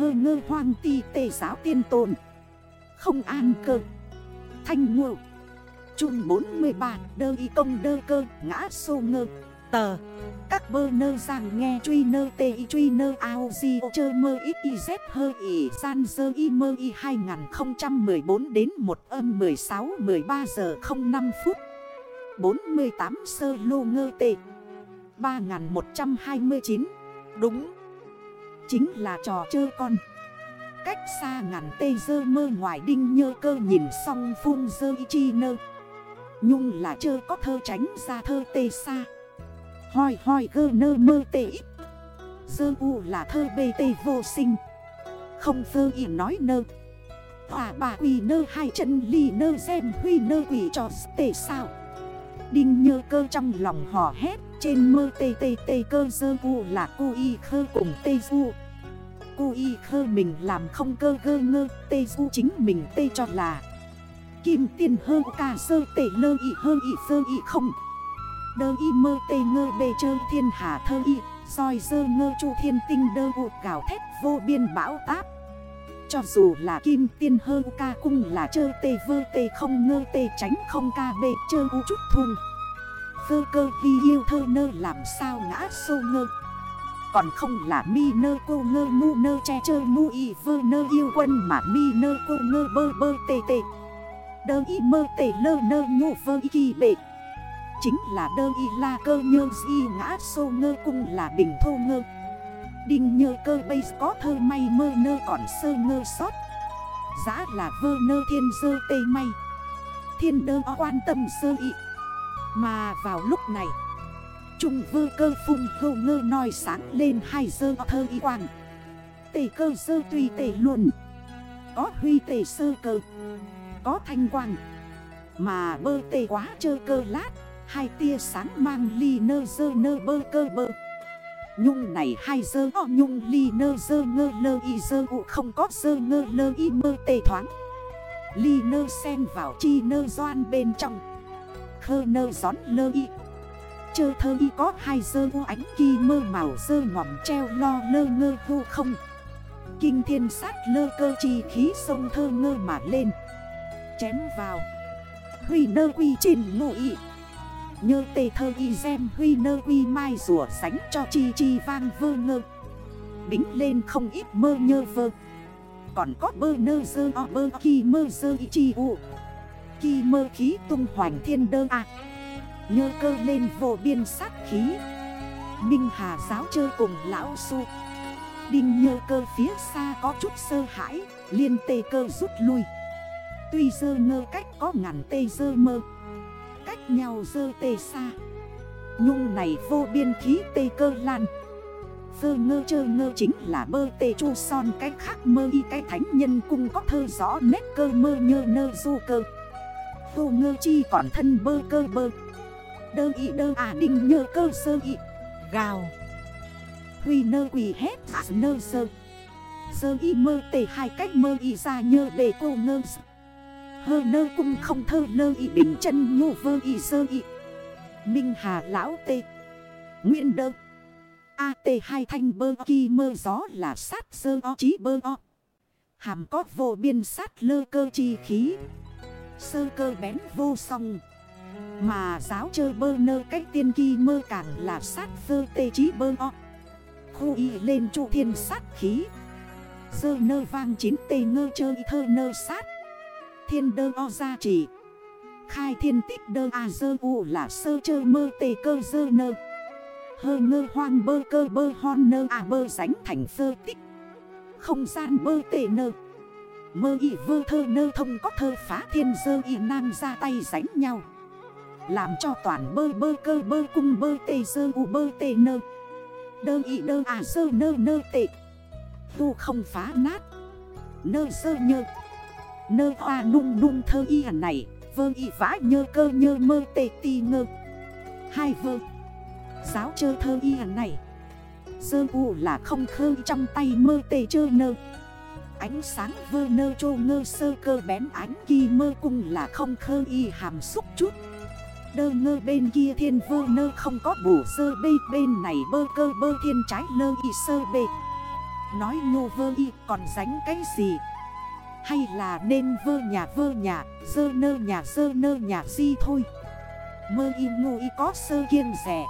hơ ngơ hoang ti tề giáo tiên tồn. Không an cơ. Thanh ngộ. Trung 43 đơ y công đơ cơ, ngã sô ngơ. Tờ. Các bơ nơ rằng nghe truy nơ tê y truy nơ ao di chơ mơ ít y dép hơ y san dơ y mơ y 2014 đến 1 âm 16 13 giờ 05 phút. 48 sơ lô ngơ tệ 3129 Đúng. Chính là trò chơi con. Cách xa ngàn tê dơ mơ ngoài đinh nhơ cơ nhìn xong phun dơ y chi nơ. Nhung là chơ có thơ tránh ra thơ tê xa. Hoi hoi gơ nơ mơ tê ít. Dơ u là thơ bê tê vô sinh. Không phơ y nói nơ. Hòa bà quỳ nơ hai chân ly nơ xem huy nơ quỷ cho tê sao. Đinh nhơ cơ trong lòng hò hét, Trên mơ tê tê tê cơ dơ u là cu y khơ cùng tê du. Cu y khơ mình làm không cơ gơ ngơ, Tê du chính mình tê cho là. Kim tiền hơ ca sơ tê lơ y hơ y sơ y không. Đơ y mơ tê ngơ bề chơ thiên hạ thơ y, soi dơ ngơ chu thiên tinh đơ vụ gào thét vô biên bão táp. Cho dù là kim tiên hơ ca cung là chơ tê vơ tê không ngơ tê tránh không ca bê chơ u chút thun. Vơ cơ vi yêu thơ nơ làm sao ngã sô ngơ. Còn không là mi nơ cô ngơ mu nơ che chơi mu y vơ nơ yêu quân mà mi nơ cô ngơ bơ bơ tê tê. Đơ y mơ tê lơ nơ ngô vơ y kỳ bệ. Chính là đơ y la cơ nhơ y ngã sô ngơ cung là bình thô ngơ. Đinh nhơ cơ bây có thơ may mơ nơ còn sơ ngơ sót. Giá là vơ nơ thiên dơ tê may. Thiên đơ quan tâm sơ y. Mà vào lúc này Trung vơ cơ phung hô ngơ nói sáng lên hai dơ thơ y quang. Tề cơ sơ tùy tề luận. Có huy tề sơ cơ. Có thanh quang. Mà bơ tề quá chơ cơ lát. Hai tia sáng mang ly nơ dơ nơ bơ cơ bơ. Nhung này hai dơ o nhung ly nơ dơ ngơ lơ y dơ ụ không có dơ ngơ lơ y mơ tê thoáng. Ly nơ sen vào chi nơ doan bên trong. Khơ nơ gión lơ y. Chơ thơ y có hai dơ u ánh kỳ mơ màu dơ ngỏm treo lo lơ ngơ vô không. Kinh thiên sát lơ cơ chi khí sông thơ ngơ mà lên. Chém vào. Huy nơ quy trình ngộ y. Nhơ tê thơ y xem huy nơ quy mai rùa sánh cho chi chi vang vơ ngơ. Bính lên không ít mơ nhơ vơ. Còn có bơ nơ dơ o bơ kỳ mơ dơ y chi u. Kỳ mơ khí tung hoành thiên đơ à Nhơ cơ lên vô biên sát khí. Minh Hà giáo chơi cùng lão su. Đinh nhơ cơ phía xa có chút sơ hãi, Liên tê cơ rút lui. Tuy dơ ngơ cách có ngàn tê dơ mơ, Cách nhau dơ tê xa. Nhung này vô biên khí tê cơ lan. Dơ ngơ chơ ngơ chính là bơ tê chu son, Cái khác mơ y cái thánh nhân cung có thơ rõ nét cơ mơ nhơ nơ du cơ. Vô ngơ chi còn thân bơ cơ bơ. Đơ ý đơ à đinh nhơ cơ sơ ý Gào Huy nơ quỳ hét à nơ sơ. Sơ y mơ tề hai cách mơ y ra nhơ để cô ngơ Hơ nơ cung không thơ nơ y bình chân ngô vơ y sơ y. Minh Hà lão tê. Nguyên đơ. A tê hai thanh bơ kỳ mơ gió là sát sơ o chí bơ o. Hàm có vô biên sát lơ cơ chi khí. Sơ cơ bén vô song. Mà giáo chơi bơ nơ cách tiên kỳ mơ càng là sát sơ tê chí bơ o. Khu y lên trụ thiên sát khí. Dơ nơ vang chín tê ngơ chơi thơ nơ sát. Thiên đơ o gia trì. Khai thiên tích đơ a dơ u là sơ chơi mơ tê cơ dơ nơ. Hơ ngơ hoang bơ cơ bơ hon nơ à bơ sánh thành sơ tích. Không gian bơ tê nơ. Mơ y vơ thơ nơ thông có thơ phá thiên dơ y nam ra tay sánh nhau. Làm cho toàn bơ bơ cơ bơ cung bơ tê sơ u bơ tê nơ. Đơ y đơ à sơ nơ nơ tệ Tu không phá nát. Nơ sơ nhơ. Nơ hoa nung nung thơ y hẳn này. Vơ y vã nhơ cơ nhơ mơ tê ti ngơ. Hai vơ. Giáo chơ thơ y hẳn này. Sơ u là không khơ trong tay mơ tê chơ nơ. Ánh sáng vơ nơ chô ngơ sơ cơ bén ánh kỳ mơ cung là không khơ y hàm xúc chút. Đơ ngơ bên kia thiên vơ nơ không có bổ sơ bê, bên này bơ cơ bơ thiên trái lơ y sơ bê. Nói ngô vơ y, còn ránh cái gì? Hay là nên vơ nhà vơ nhà Dơ nơ nhà dơ nơ nhà gì thôi? Mơ y ngô y có sơ kiên rẻ.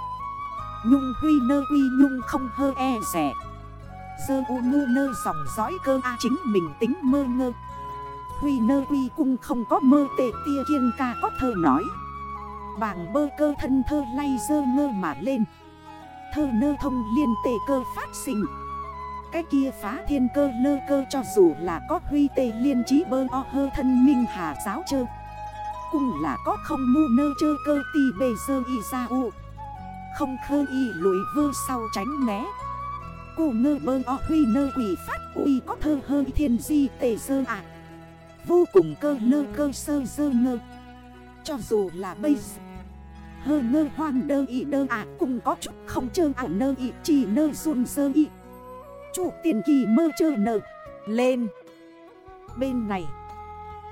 Nhung huy nơ huy nhung không hơ e rẻ. Dơ u ngu nơ dòng dõi cơ a chính mình tính mơ ngơ. Huy nơ huy cung không có mơ tệ tia kiên ca có thơ nói. Bảng bơ cơ thân thơ lay dơ ngơ mà lên. Thơ nơ thông liên tề cơ phát sinh. Cái kia phá thiên cơ lơ cơ cho dù là có huy tề liên trí bơ o hơ thân minh hà giáo chơ. Cũng là có không mu nơ chơ cơ tì bề dơ y ra u. Không khơ y lùi vơ sau tránh né. Cô ngơ bơ o huy nơ quỷ phát quỷ có thơ hơi thiên di tề dơ ạ. Vô cùng cơ lơ cơ sơ dơ ngơ. Cho dù là bây giờ, Hơ ngơ hoang đơ ý đơ à Cũng có chút không chơ ảo nơ ý Chỉ nơ run sơ ý Chủ tiền kỳ mơ chơ nợ, Lên. Bên này,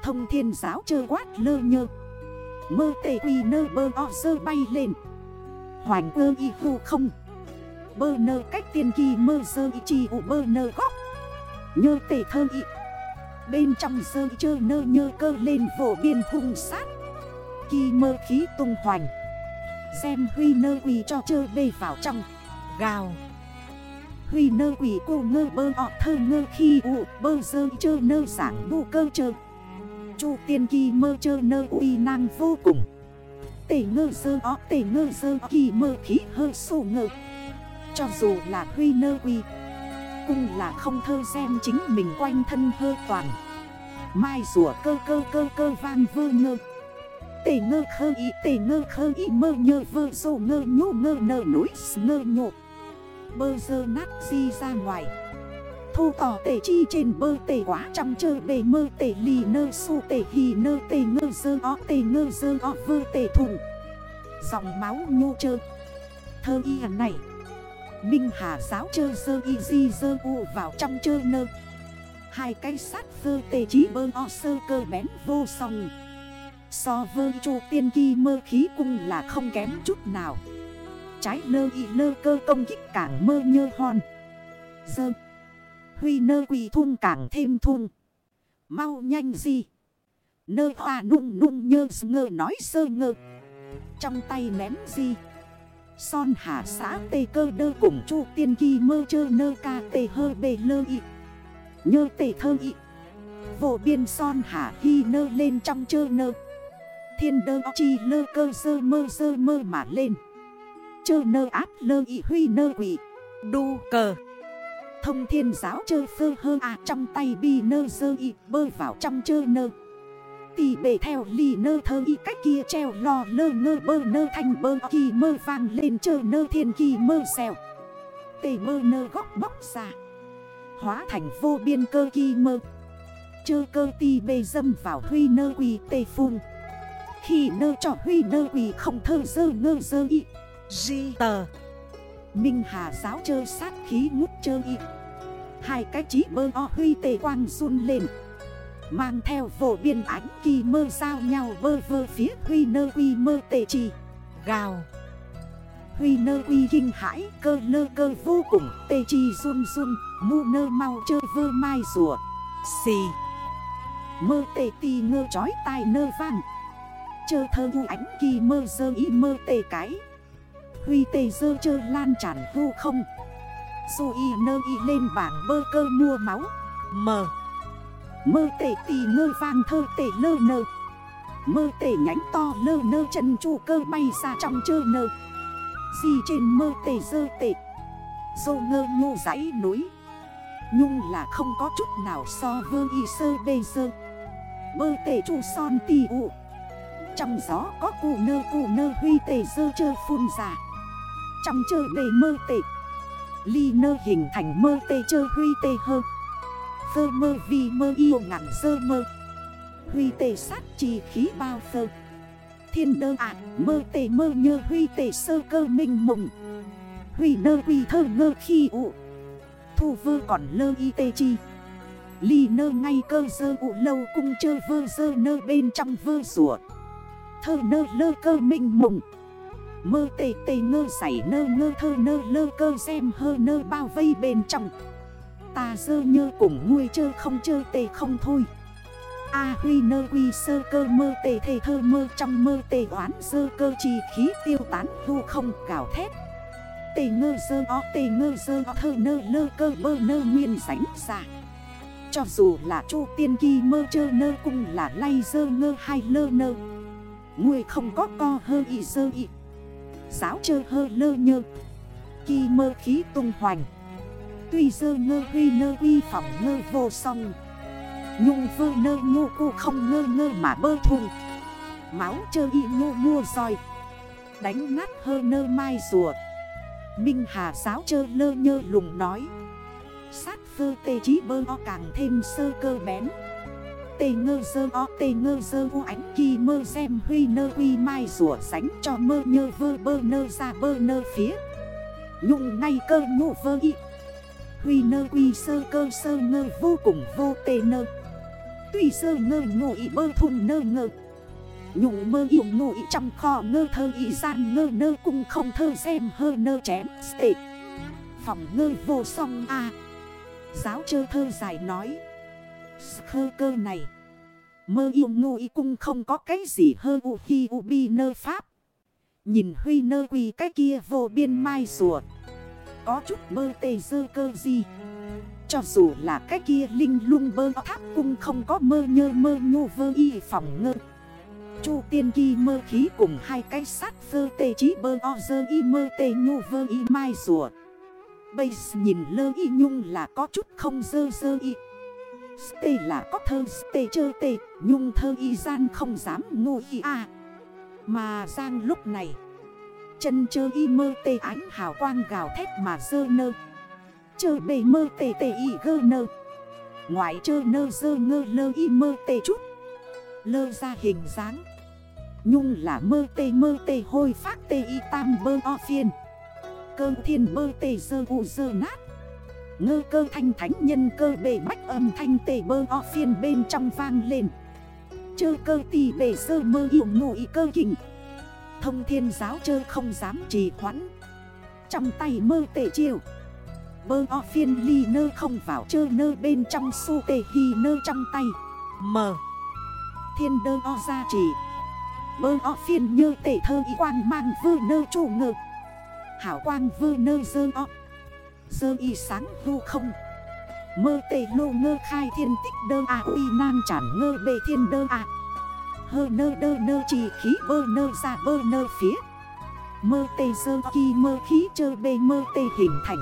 Thông thiên giáo chơ quát lơ nhơ. Mơ tề quỳ nơ bơ o sơ bay lên. Hoành ơ y hù không. Bơ nơ cách tiền kỳ mơ sơ y chỉ ụ bơ nơ góc. Nhơ tề thơ y Bên trong sơ y chơ nơ nhơ cơ lên vổ biên hung sát. Kỳ mơ khí tung hoành. Xem huy nơ quỳ cho chơ bê vào trong. Gào. Huy nơ quỷ cô ngơ bơ ọ thơ ngơ khi ụ bơ dơ chơ nơ giảng bu cơ chơ. Chu tiên kỳ mơ chơ nơ uy năng vô cùng. Tể ngơ dơ ọ, tể ngơ dơ kỳ mơ khí hơi sổ ngơ. Cho dù là huy nơ uy Cũng là không thơ xem chính mình quanh thân hơi toàn. Mai rùa cơ cơ cơ cơ vang vơ ngơ tề ngơ khơ y tể ngơ khơ y, mơ nhơ vơ sổ ngơ nhô, ngơ nơ núi, ngơ nhộ Bơ dơ nát di ra ngoài. Thô tỏ tề chi trên bơ tề quá trong chơ bề mơ tề lì nơ su tề hì nơ tề ngơ dơ o tề ngơ dơ o vơ tề thùng. Dòng máu nhô chơ Thơ y à này. Minh Hà giáo chơ dơ y di dơ u vào trong chơ nơ. Hai cái sát dơ tề chí bơ o sơ cơ bén vô sòng So vơ chu tiên kỳ mơ khí cung là không kém chút nào. Trái nơ y nơ cơ công kích càng mơ nhơ hòn Dơ. Huy nơ quỳ thung càng thêm thung. Mau nhanh gì Nơ hoa nung nung nhơ ngơ nói sơ ngơ. Trong tay ném gì Son hạ xã tê cơ đơ cùng chu tiên kỳ mơ chơ nơ ca tê hơ bề lơ y. Nhơ tê thơ y. Vô biên son hạ hy nơ lên trong chơ nơ. Thiên đơ chi lơ cơ sơ mơ sơ mơ mà lên. Chơ nơ áp lơ y huy nơ quỷ. Đu cờ. Thông thiên giáo chơ phơ hơ à trong tay bi nơ sơ y bơ vào trong chơ nơ. Tì bể theo ly nơ thơ y cách kia treo lò lơ ngơ bơ nơ thành bơ kỳ mơ vang lên chơ nơ thiên kỳ mơ xèo. Tề mơ nơ góc bóc ra. Hóa thành vô biên cơ kỳ mơ. Chơ cơ tì bề dâm vào huy nơ quỳ tê phun khi nơ cho huy nơ quỳ không thơ dơ ngơ dơ y. Di tờ. Minh Hà giáo chơ sát khí ngút chơ y. Hai cái chí bơ o huy tề quang run lên. Mang theo vổ biên ánh kỳ mơ giao nhau vơ vơ phía huy nơ quy mơ tề trì. Gào. Huy nơ quy kinh hãi cơ lơ cơ vô cùng tề trì run run, Mu nơ mau chơ vơ mai rùa. Xì. Mơ tề tì ngơ chói tai nơ vang. Chơ thơ u ánh kỳ mơ dơ y mơ tê cái. Huy tê dơ chơ lan tràn vu không. Dù y nơ y lên bảng bơ cơ mua máu. Mờ. Mơ tê tì ngơ vang thơ tê lơ nơ. Mơ tê nhánh to lơ nơ chân chu cơ bay xa trong chơ nơ. Gì trên mơ tê dơ tê. Dô ngơ ngô giấy núi. Nhung là không có chút nào so vơ y sơ bê dơ. Mơ tê chu son tì ụ trong gió có cụ nơ cụ nơ huy tề dơ chơ phun ra. Trong chơ bề mơ tệ Ly nơ hình thành mơ tê chơ huy tê hơ. Phơ mơ vì mơ yêu ngắn sơ mơ. Huy tê sát trì khí bao phơ. Thiên đơ ạ, mơ tê mơ nhơ huy tê sơ cơ minh mộng. Huy nơ huy thơ ngơ khi ụ. Thu vơ còn lơ y tê chi. Ly nơ ngay cơ dơ ụ lâu cung chơ vơ dơ nơ bên trong vơ ruột Thơ nơ lơ cơ minh mộng. Mơ tê tê ngơ giải nơ ngơ thơ nơ lơ cơ xem hơ nơ bao vây bên trong. Ta dơ nhơ cùng nguôi chơ không chơ tê không thôi. A huy nơ quy sơ cơ mơ tê thê thơ mơ trong mơ tê oán sơ cơ chi khí tiêu tán vu không gào thét. Tê ngơ dơ o, tê ngơ dơ o, thơ nơ lơ cơ bơ nơ nguyên sánh xa Cho dù là chu tiên kỳ mơ chơ nơ cũng là lay dơ ngơ hay lơ nơ. Ngươi không có co hơ y sơ y. Giáo chơ hơ lơ nhơ. Kỳ mơ khí tung hoành. Tuy dơ ngơ huy nơ huy phỏng ngơ vô song. Nhung vơ nơ nhô cô không ngơ ngơ mà bơ thùng. Máu chơ y ngô mua roi Đánh nát hơ nơ mai rùa. Minh Hà giáo chơ lơ nhơ lùng nói. Sát phơ tê chí bơ o càng thêm sơ cơ bén. Tê ngơ dơ o, tê ngơ dơ u ánh kỳ mơ xem huy nơ huy mai rùa sánh, cho mơ nhơ vơ bơ nơ ra bơ nơ phía. Nhung ngay cơ ngụ vơ y. Huy nơ quy sơ cơ sơ ngơ vô cùng vô tê nơ. Tuy sơ ngơ ngộ y bơ thùng nơ ngơ. Nhung mơ yêu ngộ y trong kho ngơ thơ y gian ngơ nơ cung không thơ xem hơ nơ chém stệ Phòng ngơ vô song a. Giáo chơ thơ dài nói Khơ cơ này. Mơ yêu ngu y cung không có cái gì hơ u hi u bi nơ pháp. Nhìn huy nơ quỳ cái kia vô biên mai rùa. Có chút mơ tê dơ cơ gì. Cho dù là cái kia linh lung bơ tháp cung không có mơ nhơ mơ nhu vơ y phòng ngơ. Chu tiên kỳ mơ khí cùng hai cái sát vơ tê chí bơ o dơ y mơ tê nhu vơ y mai rùa. Bây nhìn lơ y nhung là có chút không dơ dơ y. Tê là có thơ tê chơ tê, Nhung thơ y gian không dám ngô y à Mà giang lúc này, Chân chơ y mơ tê ánh hào quang gào thét mà dơ nơ. Chơ bề mơ tê tê y gơ nơ. Ngoại chơ nơ dơ ngơ lơ y mơ tê chút. Lơ ra hình dáng. Nhung là mơ tê mơ tê hôi phát tê y tam bơ o phiên. Cơ thiên bơ tê dơ u dơ nát. Ngơ cơ thanh thánh nhân cơ bề bách âm thanh tề bơ o phiên bên trong vang lên. Chơ cơ tì bề sơ mơ hiểu ngụy cơ kình. Thông thiên giáo chơ không dám trì hoãn. Trong tay mơ tệ chiều, Bơ o phiên ly nơ không vào chơ nơ bên trong su tề hi nơ trong tay. Mờ Thiên đơ o ra chỉ Bơ o phiên như tệ thơ y quang mang vư nơ chủ ngực Hảo quang vư nơ dơ o. Dơ y sáng vu không. Mơ tê lô ngơ khai thiên tích đơ à uy nan chản ngơ bề thiên đơ à Hơ nơ đơ nơ trì khí bơ nơ ra bơ nơ phía. Mơ tê dơ kỳ mơ khí chơ bê mơ tê hình thành.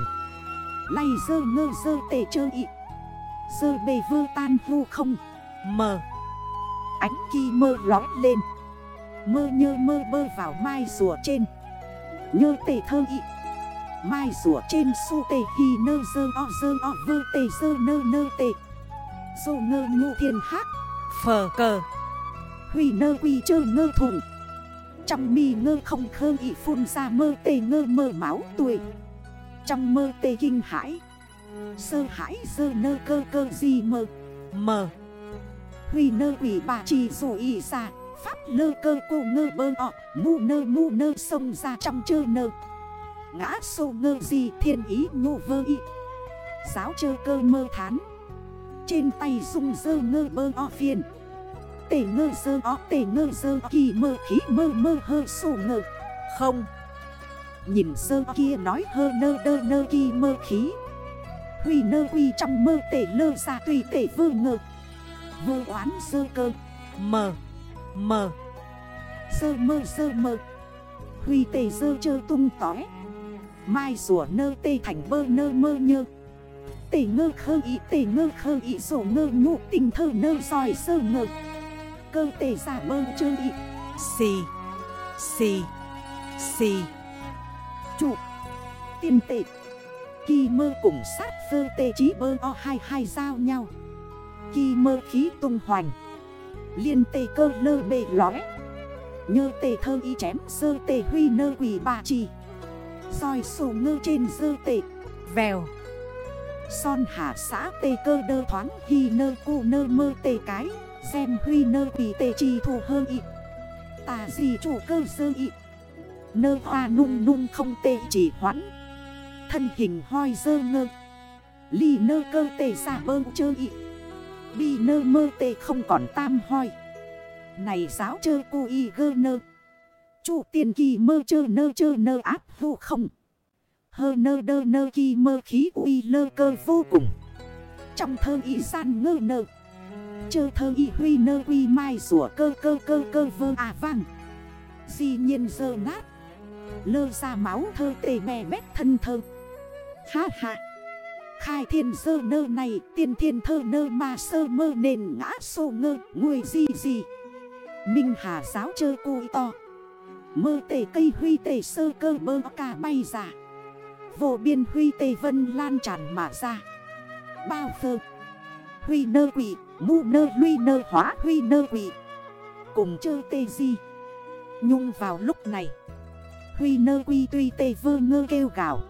Lay dơ ngơ dơ tê chơ y. Dơ bê vơ tan vu không. Mờ. Ánh kỳ mơ lói lên. Mơ nhơ mơ bơ vào mai rùa trên. Nhơ tê thơ y. Mai rùa trên su tê hi nơ dơ o dơ o vơ tê dơ nơ nơ tê. Dô ngơ ngụ thiên hát Phờ cờ. Huy nơ quy chơ ngơ thùng. Trong mi ngơ không khơ ị phun ra mơ tê ngơ mơ máu tuổi Trong mơ tê kinh hãi. Sơ hãi dơ nơ cơ cơ gì mơ. Mờ. Huy nơ quỷ bà chỉ dù ị ra. Pháp lơ cơ cô ngơ bơ ọ Mu nơ mu nơ sông ra trong chơ nơ Ngã sô ngơ gì thiên ý nhô vơ y. Giáo chơ cơ mơ thán. Trên tay dung dơ ngơ bơ o phiền. Tể ngơ dơ ó tể ngơ dơ kỳ mơ khí mơ mơ hơ sô ngơ. Không. Nhìn dơ kia nói hơ nơ đơ nơ kỳ mơ khí. Huy nơ huy trong mơ tể lơ ra tùy tể vơ ngơ. Vô oán dơ cơ. Mờ. Mờ. Dơ mơ dơ mơ Huy tể dơ chơ tung tói. Mai rùa nơ tê thành bơ nơ mơ nhơ. Tể ngơ khơ ý tể ngơ khơ ý sổ ngơ ngụ tình thơ nơ sòi sơ ngơ. Cơ tể giả bơ chơ ý. Xì Xì Xì. Chủ Tiên tệ. Kỳ mơ cùng sát phơ tê chí bơ o hai hai giao nhau. Kỳ mơ khí tung hoành. Liên tê cơ lơ bề lóe Nhơ tê thơ y chém sơ tê huy nơ quỷ bà trì soi sổ ngư trên dư tệ. Vèo. Son hạ xã tê cơ đơ thoáng Hi nơ cu nơ mơ tê cái. Xem huy nơ quỷ tê chi thù hơ ị Tà gì chủ cơ dư ị Nơ hoa nung nung không tê chỉ hoãn. Thân hình hoi dơ ngơ. Ly nơ cơ tê xa bơ chơ ị Bi nơ mơ tê không còn tam hoi. Này giáo chơ cu y gơ nơ. Chủ tiền kỳ mơ chơ nơ chơ nơ áp vô không. Hơ nơ đơ nơ kỳ mơ khí uy lơ cơ vô cùng. Trong thơ y san ngơ nơ. Chơ thơ y huy nơ uy mai rủa cơ cơ cơ cơ vơ à vang. Di nhiên dơ nát. Lơ ra máu thơ tề mè bét thân thơ. Ha ha. Khai thiên dơ nơ này, tiên thiên thơ nơ mà sơ mơ nền ngã sô ngơ Người gì gì Minh hà giáo chơ cùi to. Mơ tề cây huy tề sơ cơ bơ ca bay ra Vô biên huy tề vân lan tràn mà ra. Bao phơ Huy nơ quỷ Mu nơ lui nơ hóa huy nơ quỷ. Cùng chơi tê di. Nhung vào lúc này. Huy nơ quy tuy tê vơ ngơ kêu gạo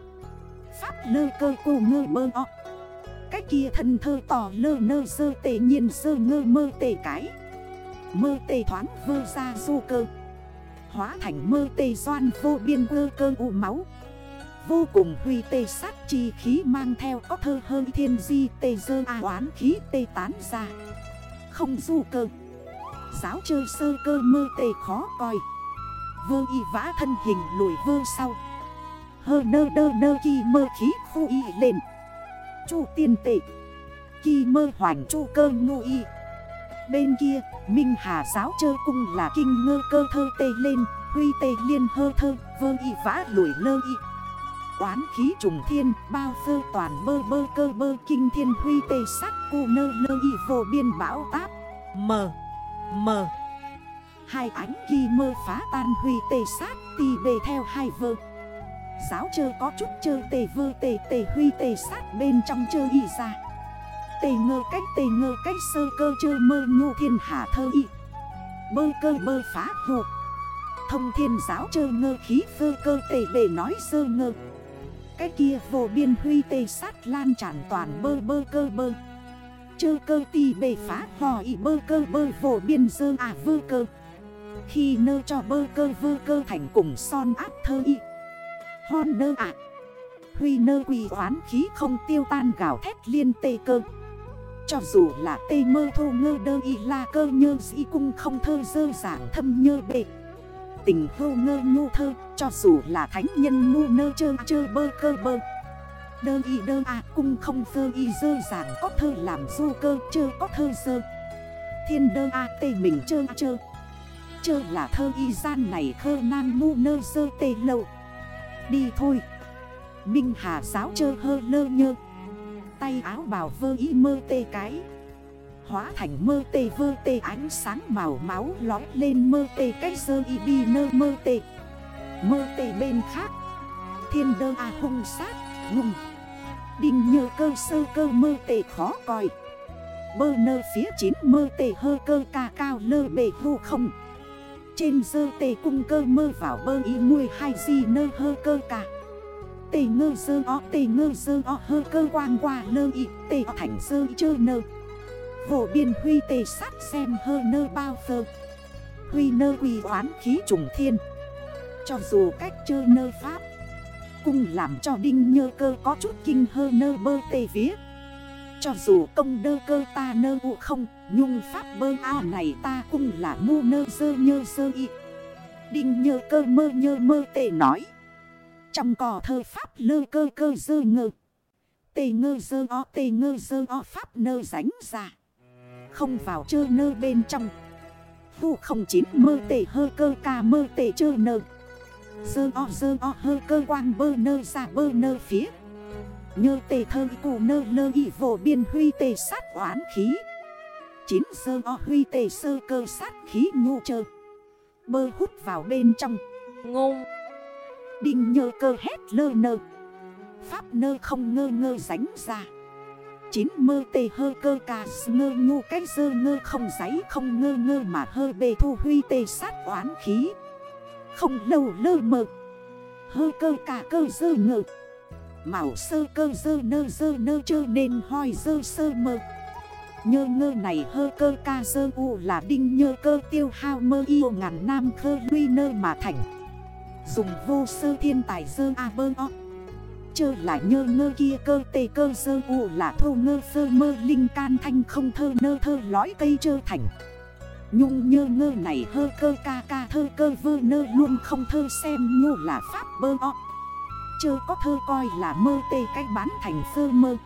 Pháp nơ cơ cô ngơ bơ o. Cái kia thân thơ tỏ lơ nơ sơ tê nhiên sơ ngơ mơ tê cái. Mơ tê thoáng vơ ra du cơ. Hóa thành mơ tê doan vô biên vơ cơ u máu. Vô cùng huy tê sát chi khí mang theo có thơ hơn thiên di tê dơ a oán khí tê tán ra. Không du cơ. Giáo chơi sơ cơ mơ tê khó coi. Vơ y vã thân hình lùi vơ sau. Hơ nơ đơ nơ kỳ mơ khí khu y lên. Chu tiên tệ. Kỳ mơ hoành chu cơ ngu y. Bên kia, Minh Hà giáo chơ cung là kinh ngơ cơ thơ tê lên, Huy tê liên hơ thơ, vơ y vã lùi lơ y. Quán khí trùng thiên, bao phơ toàn bơ bơ cơ bơ kinh thiên, huy tê sắc cu nơ lơ y vô biên bão táp. Mờ Mờ Hai ánh ghi mơ phá tan, huy tê sát tì bề theo hai vơ. Giáo chơ có chút chơ tê vơ tê tê, huy tê sát bên trong chơ y ra. Tê ngơ cách tê ngơ cách sơ cơ chơ mơ nhu thiên hạ thơ y. Bơ cơ bơ phá hộ Thông thiên giáo chơ ngơ khí phơ cơ tê bề nói sơ ngơ. Cái kia vô biên huy tê sát lan tràn toàn bơ bơ cơ bơ. Chơ cơ tì bề phá hò y bơ cơ bơ vô biên dơ à vơ cơ. Khi nơ cho bơ cơ vơ cơ thành cùng son áp thơ y. Hon nơ ạ Huy nơ quỳ oán khí không tiêu tan gạo thét liên tê cơ. Cho dù là tê mơ thô ngơ đơ y la cơ nhơ dĩ cung không thơ dơ giảng thâm nhơ bệ. Tình hô ngơ nhu thơ, Cho dù là thánh nhân nu nơ chơ chơ bơ cơ bơ. Đơ y đơ à cung không thơ y dơ giảng có thơ làm du cơ chơ, có thơ dơ. Thiên đơ a tê mình chơ chơ. Chơ là thơ y gian này khơ nan mu nơ dơ tê lâu. Đi thôi. Minh Hà giáo chơ hơ lơ nhơ. Tay áo bào vơ y mơ tê cái. Hóa thành mơ tê vơ tê ánh sáng màu máu lói lên mơ tê cách sơ y bi nơ mơ tê. Mơ tê bên khác. Thiên đơ à hung sát, ngùng. Đinh nhờ cơ sơ cơ mơ tê khó coi Bơ nơ phía chín mơ tê hơ cơ ca cao lơ bề vô không. Trên dơ tê cung cơ mơ vào bơ y mùi hai gì nơ hơ cơ ca. Tê ngơ dơ o tê ngơ dơ o, hơ cơ quang qua lơ y tê o thành dơ chơ nơ. Vổ biên huy tê sát xem hơ nơ bao phơ. Huy nơ huy oán khí trùng thiên. Cho dù cách chơ nơ pháp Cung làm cho đinh nhơ cơ có chút kinh hơ nơ bơ tê viết Cho dù công đơ cơ ta nơ u không, Nhung pháp bơ ao này ta cung là mu nơ dơ nhơ dơ y. Đinh nhơ cơ mơ nhơ mơ tê nói. Trong cò thơ pháp lơ cơ cơ dơ ngơ. Tê ngơ dơ o, tê ngơ dơ o, pháp nơ ránh ra. Không vào chơ nơ bên trong. Phu không chín, mơ tê hơ cơ ca mơ tê chơ nơ. Dơ o dơ o, hơ cơ quang bơ nơ ra bơ nơ phía. Nhơ tê thơ cụ nơ lơ y vô biên huy tê sát oán khí. Chín dơ o, huy tê sơ cơ sát khí nhu chơ. Bơ hút vào bên trong. Ngôn Đinh nhơ cơ hét lơ nơ. Pháp nơ không ngơ ngơ ránh ra. Chín mơ tê hơ cơ ca ngơ nhu cái dơ ngơ không giấy không ngơ ngơ mà hơ bề thu huy tê sát oán khí. Không lâu lơ mơ Hơ cơ ca cơ dơ ngơ. Màu sơ cơ dơ nơ dơ nơ chơ nên hoi dơ sơ mơ. Nhơ ngơ này hơ cơ ca dơ u là đinh nhơ cơ tiêu hao mơ yêu ngàn nam khơ luy nơ mà thành. Dùng vô sơ thiên tài dơ a bơ o. Chơ là nhơ ngơ kia cơ tê cơ sơ u là thô ngơ sơ mơ linh can thanh không thơ nơ thơ lõi cây chơ thành. Nhung nhơ ngơ này hơ cơ ca ca thơ cơ vơ nơ luôn không thơ xem nhô là pháp bơ o. Chơ có thơ coi là mơ tê cách bán thành sơ mơ.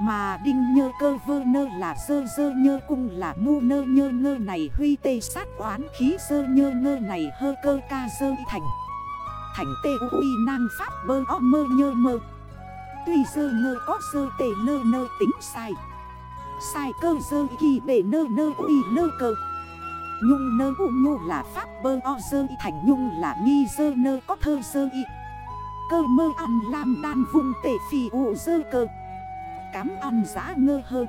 Mà đinh nhơ cơ vơ nơ là sơ sơ nhơ cung là mu nơ nhơ ngơ này huy tê sát oán khí sơ nhơ ngơ này hơ cơ ca sơ thành. Thành tê uy năng pháp bơ o mơ nhơ mơ. Tuy dơ ngơ có dơ tê lơ nơ tính sai. Sai cơ dơ kỳ bể nơ nơ uy nơ cơ. Nhung nơ u nhu là pháp bơ o dơ y thành nhung là nghi dơ nơ có thơ dơ y. Cơ mơ ăn làm đan vùng tệ phì u dơ cơ. Cám ăn giá ngơ hơn